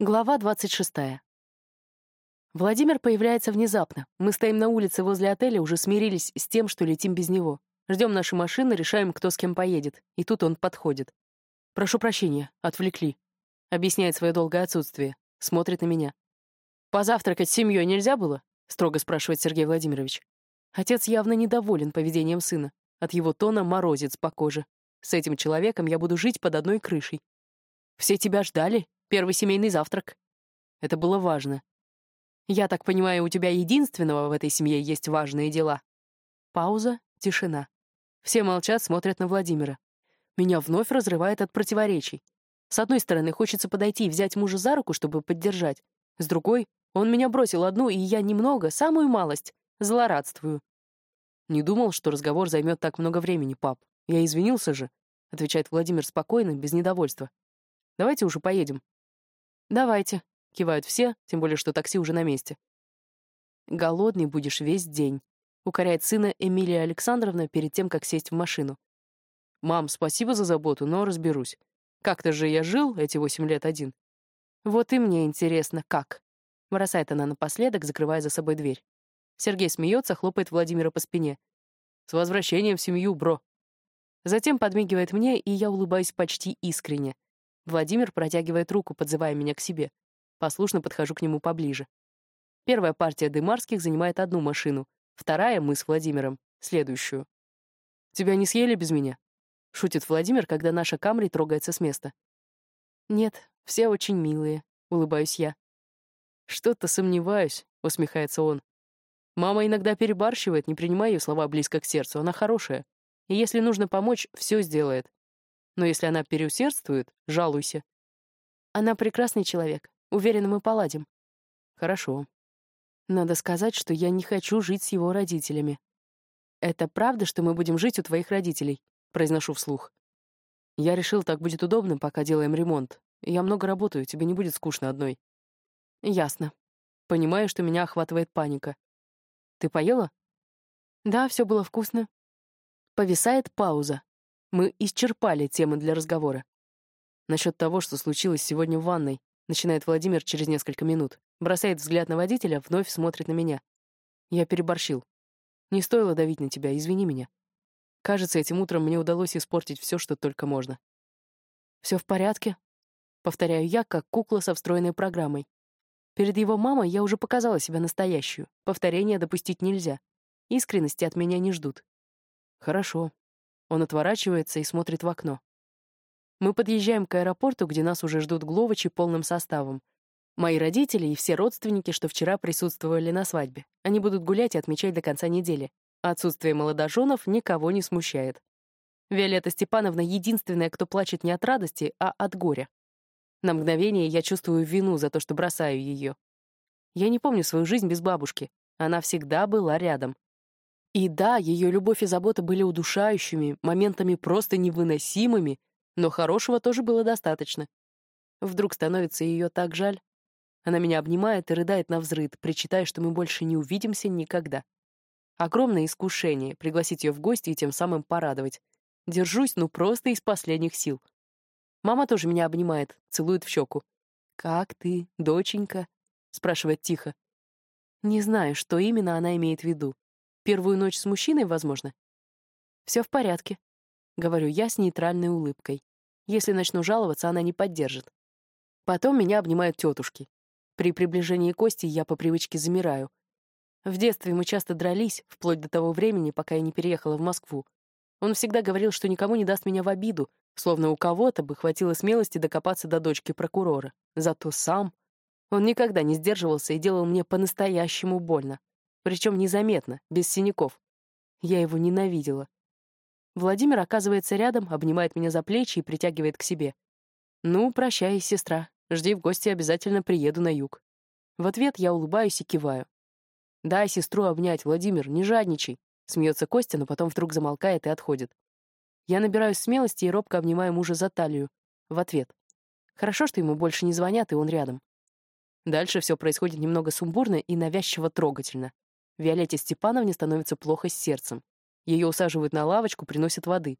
Глава 26. Владимир появляется внезапно. Мы стоим на улице возле отеля, уже смирились с тем, что летим без него. Ждем наши машины, решаем, кто с кем поедет. И тут он подходит. «Прошу прощения, отвлекли», — объясняет свое долгое отсутствие. Смотрит на меня. «Позавтракать с семьей нельзя было?» — строго спрашивает Сергей Владимирович. Отец явно недоволен поведением сына. От его тона морозец по коже. С этим человеком я буду жить под одной крышей. «Все тебя ждали?» Первый семейный завтрак. Это было важно. Я так понимаю, у тебя единственного в этой семье есть важные дела. Пауза, тишина. Все молчат, смотрят на Владимира. Меня вновь разрывает от противоречий. С одной стороны, хочется подойти и взять мужа за руку, чтобы поддержать. С другой, он меня бросил одну, и я немного, самую малость, злорадствую. Не думал, что разговор займет так много времени, пап. Я извинился же, — отвечает Владимир спокойно, без недовольства. Давайте уже поедем. «Давайте», — кивают все, тем более, что такси уже на месте. «Голодный будешь весь день», — укоряет сына Эмилия Александровна перед тем, как сесть в машину. «Мам, спасибо за заботу, но разберусь. Как-то же я жил эти восемь лет один». «Вот и мне интересно, как?» — бросает она напоследок, закрывая за собой дверь. Сергей смеется, хлопает Владимира по спине. «С возвращением в семью, бро!» Затем подмигивает мне, и я улыбаюсь почти искренне — Владимир протягивает руку, подзывая меня к себе. Послушно подхожу к нему поближе. Первая партия Дымарских занимает одну машину, вторая — мы с Владимиром, следующую. «Тебя не съели без меня?» — шутит Владимир, когда наша Камри трогается с места. «Нет, все очень милые», — улыбаюсь я. «Что-то сомневаюсь», — усмехается он. «Мама иногда перебарщивает, не принимай ее слова близко к сердцу, она хорошая. И если нужно помочь, все сделает. Но если она переусердствует, жалуйся. Она прекрасный человек. Уверена, мы поладим. Хорошо. Надо сказать, что я не хочу жить с его родителями. Это правда, что мы будем жить у твоих родителей? Произношу вслух. Я решил, так будет удобно, пока делаем ремонт. Я много работаю, тебе не будет скучно одной. Ясно. Понимаю, что меня охватывает паника. Ты поела? Да, все было вкусно. Повисает пауза. Мы исчерпали темы для разговора. Насчет того, что случилось сегодня в ванной, начинает Владимир через несколько минут. Бросает взгляд на водителя, вновь смотрит на меня. Я переборщил. Не стоило давить на тебя, извини меня. Кажется, этим утром мне удалось испортить все, что только можно. Все в порядке? Повторяю я, как кукла со встроенной программой. Перед его мамой я уже показала себя настоящую. Повторения допустить нельзя. Искренности от меня не ждут. Хорошо, он отворачивается и смотрит в окно. Мы подъезжаем к аэропорту, где нас уже ждут Гловачи полным составом. Мои родители и все родственники, что вчера присутствовали на свадьбе. Они будут гулять и отмечать до конца недели. Отсутствие молодоженов никого не смущает. Виолетта Степановна — единственная, кто плачет не от радости, а от горя. На мгновение я чувствую вину за то, что бросаю ее. Я не помню свою жизнь без бабушки. Она всегда была рядом. И да, ее любовь и забота были удушающими, моментами просто невыносимыми, но хорошего тоже было достаточно. Вдруг становится ее так жаль. Она меня обнимает и рыдает на взрыд, причитая, что мы больше не увидимся никогда. Огромное искушение — пригласить ее в гости и тем самым порадовать. Держусь, ну, просто из последних сил. Мама тоже меня обнимает, целует в щеку. «Как ты, доченька?» — спрашивает тихо. Не знаю, что именно она имеет в виду. Первую ночь с мужчиной, возможно? Все в порядке, говорю я с нейтральной улыбкой. Если начну жаловаться, она не поддержит. Потом меня обнимают тетушки. При приближении Кости я по привычке замираю. В детстве мы часто дрались, вплоть до того времени, пока я не переехала в Москву. Он всегда говорил, что никому не даст меня в обиду, словно у кого-то бы хватило смелости докопаться до дочки прокурора. Зато сам... Он никогда не сдерживался и делал мне по-настоящему больно. Причем незаметно, без синяков. Я его ненавидела. Владимир оказывается рядом, обнимает меня за плечи и притягивает к себе. «Ну, прощай, сестра. Жди в гости, обязательно приеду на юг». В ответ я улыбаюсь и киваю. «Дай сестру обнять, Владимир, не жадничай», — смеется Костя, но потом вдруг замолкает и отходит. Я набираюсь смелости и робко обнимаю мужа за талию. В ответ. Хорошо, что ему больше не звонят, и он рядом. Дальше все происходит немного сумбурно и навязчиво трогательно. Виолетте Степановне становится плохо с сердцем. Ее усаживают на лавочку, приносят воды.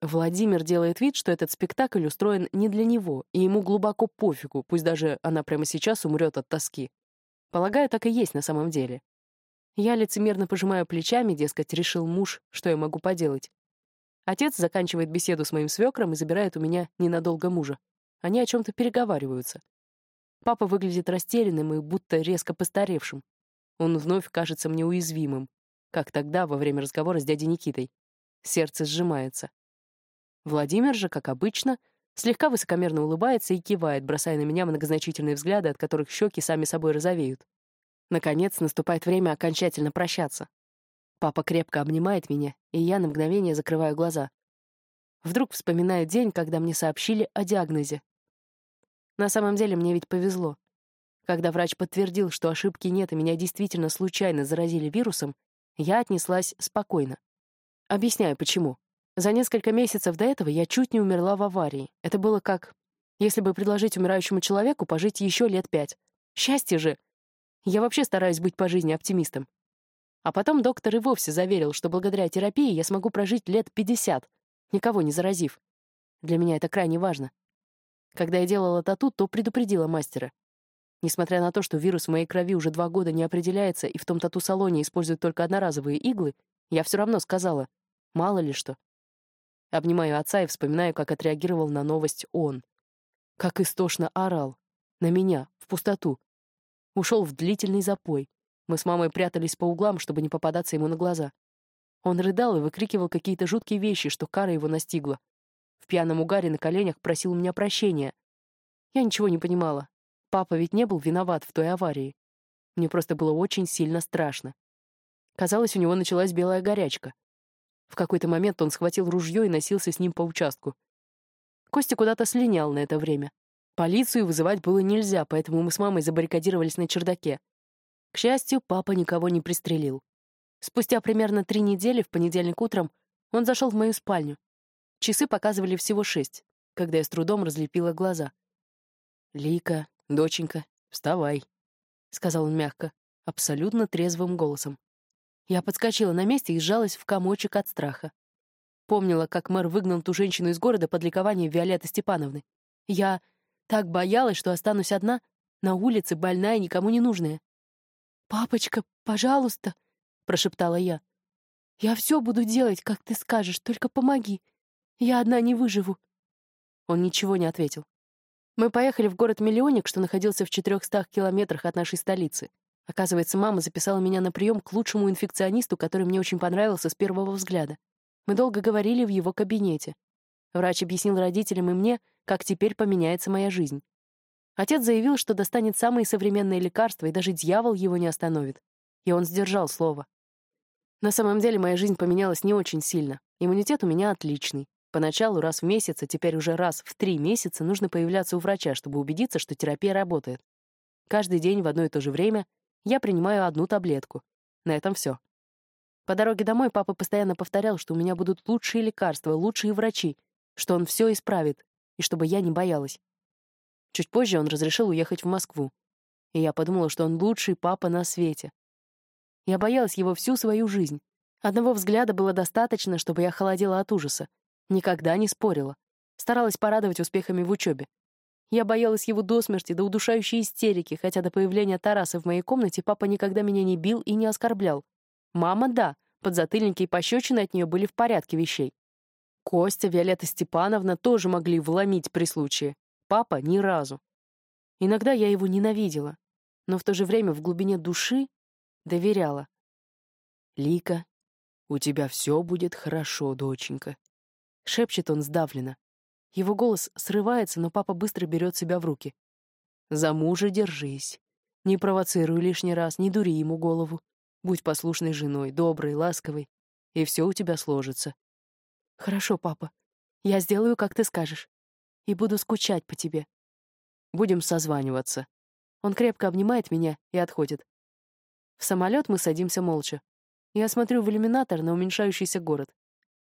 Владимир делает вид, что этот спектакль устроен не для него, и ему глубоко пофигу, пусть даже она прямо сейчас умрет от тоски. Полагаю, так и есть на самом деле. Я лицемерно пожимаю плечами, дескать, решил муж, что я могу поделать. Отец заканчивает беседу с моим свекром и забирает у меня ненадолго мужа. Они о чем-то переговариваются. Папа выглядит растерянным и будто резко постаревшим. Он вновь кажется мне уязвимым, как тогда во время разговора с дядей Никитой. Сердце сжимается. Владимир же, как обычно, слегка высокомерно улыбается и кивает, бросая на меня многозначительные взгляды, от которых щеки сами собой розовеют. Наконец наступает время окончательно прощаться. Папа крепко обнимает меня, и я на мгновение закрываю глаза. Вдруг вспоминаю день, когда мне сообщили о диагнозе. На самом деле мне ведь повезло. Когда врач подтвердил, что ошибки нет и меня действительно случайно заразили вирусом, я отнеслась спокойно. Объясняю, почему. За несколько месяцев до этого я чуть не умерла в аварии. Это было как, если бы предложить умирающему человеку пожить еще лет пять. Счастье же! Я вообще стараюсь быть по жизни оптимистом. А потом доктор и вовсе заверил, что благодаря терапии я смогу прожить лет 50, никого не заразив. Для меня это крайне важно. Когда я делала тату, то предупредила мастера. Несмотря на то, что вирус в моей крови уже два года не определяется и в том тату-салоне используют только одноразовые иглы, я все равно сказала, мало ли что. Обнимаю отца и вспоминаю, как отреагировал на новость он. Как истошно орал. На меня, в пустоту. Ушел в длительный запой. Мы с мамой прятались по углам, чтобы не попадаться ему на глаза. Он рыдал и выкрикивал какие-то жуткие вещи, что кара его настигла. В пьяном угаре на коленях просил у меня прощения. Я ничего не понимала. Папа ведь не был виноват в той аварии. Мне просто было очень сильно страшно. Казалось, у него началась белая горячка. В какой-то момент он схватил ружье и носился с ним по участку. Костя куда-то слинял на это время. Полицию вызывать было нельзя, поэтому мы с мамой забаррикадировались на чердаке. К счастью, папа никого не пристрелил. Спустя примерно три недели, в понедельник утром, он зашел в мою спальню. Часы показывали всего шесть, когда я с трудом разлепила глаза. «Лика, доченька, вставай», — сказал он мягко, абсолютно трезвым голосом. Я подскочила на месте и сжалась в комочек от страха. Помнила, как мэр выгнал ту женщину из города под ликование Виолетты Степановны. Я так боялась, что останусь одна, на улице, больная, никому не нужная. «Папочка, пожалуйста», — прошептала я. «Я все буду делать, как ты скажешь, только помоги. Я одна не выживу». Он ничего не ответил. Мы поехали в город-миллионник, что находился в 400 километрах от нашей столицы. Оказывается, мама записала меня на прием к лучшему инфекционисту, который мне очень понравился с первого взгляда. Мы долго говорили в его кабинете. Врач объяснил родителям и мне, как теперь поменяется моя жизнь. Отец заявил, что достанет самые современные лекарства, и даже дьявол его не остановит. И он сдержал слово. На самом деле моя жизнь поменялась не очень сильно. Иммунитет у меня отличный. Поначалу раз в месяц, а теперь уже раз в три месяца нужно появляться у врача, чтобы убедиться, что терапия работает. Каждый день в одно и то же время я принимаю одну таблетку. На этом все. По дороге домой папа постоянно повторял, что у меня будут лучшие лекарства, лучшие врачи, что он все исправит, и чтобы я не боялась. Чуть позже он разрешил уехать в Москву. И я подумала, что он лучший папа на свете. Я боялась его всю свою жизнь. Одного взгляда было достаточно, чтобы я холодела от ужаса. Никогда не спорила. Старалась порадовать успехами в учебе. Я боялась его до смерти, до удушающей истерики, хотя до появления Тараса в моей комнате папа никогда меня не бил и не оскорблял. Мама — да, подзатыльники и пощечины от нее были в порядке вещей. Костя, Виолетта Степановна тоже могли вломить при случае. Папа — ни разу. Иногда я его ненавидела, но в то же время в глубине души доверяла. «Лика, у тебя все будет хорошо, доченька», — шепчет он сдавленно. Его голос срывается, но папа быстро берет себя в руки. «За мужа держись. Не провоцируй лишний раз, не дури ему голову. Будь послушной женой, доброй, ласковой, и все у тебя сложится». «Хорошо, папа. Я сделаю, как ты скажешь. И буду скучать по тебе. Будем созваниваться». Он крепко обнимает меня и отходит. В самолет мы садимся молча. Я смотрю в иллюминатор на уменьшающийся город.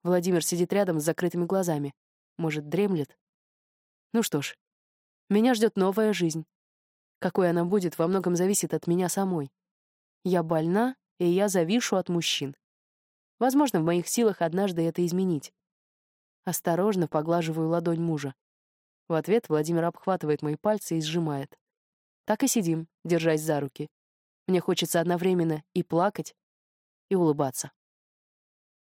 Владимир сидит рядом с закрытыми глазами. Может, дремлет? Ну что ж, меня ждет новая жизнь. Какой она будет, во многом зависит от меня самой. Я больна, и я завишу от мужчин. Возможно, в моих силах однажды это изменить. Осторожно поглаживаю ладонь мужа. В ответ Владимир обхватывает мои пальцы и сжимает. Так и сидим, держась за руки. Мне хочется одновременно и плакать, и улыбаться.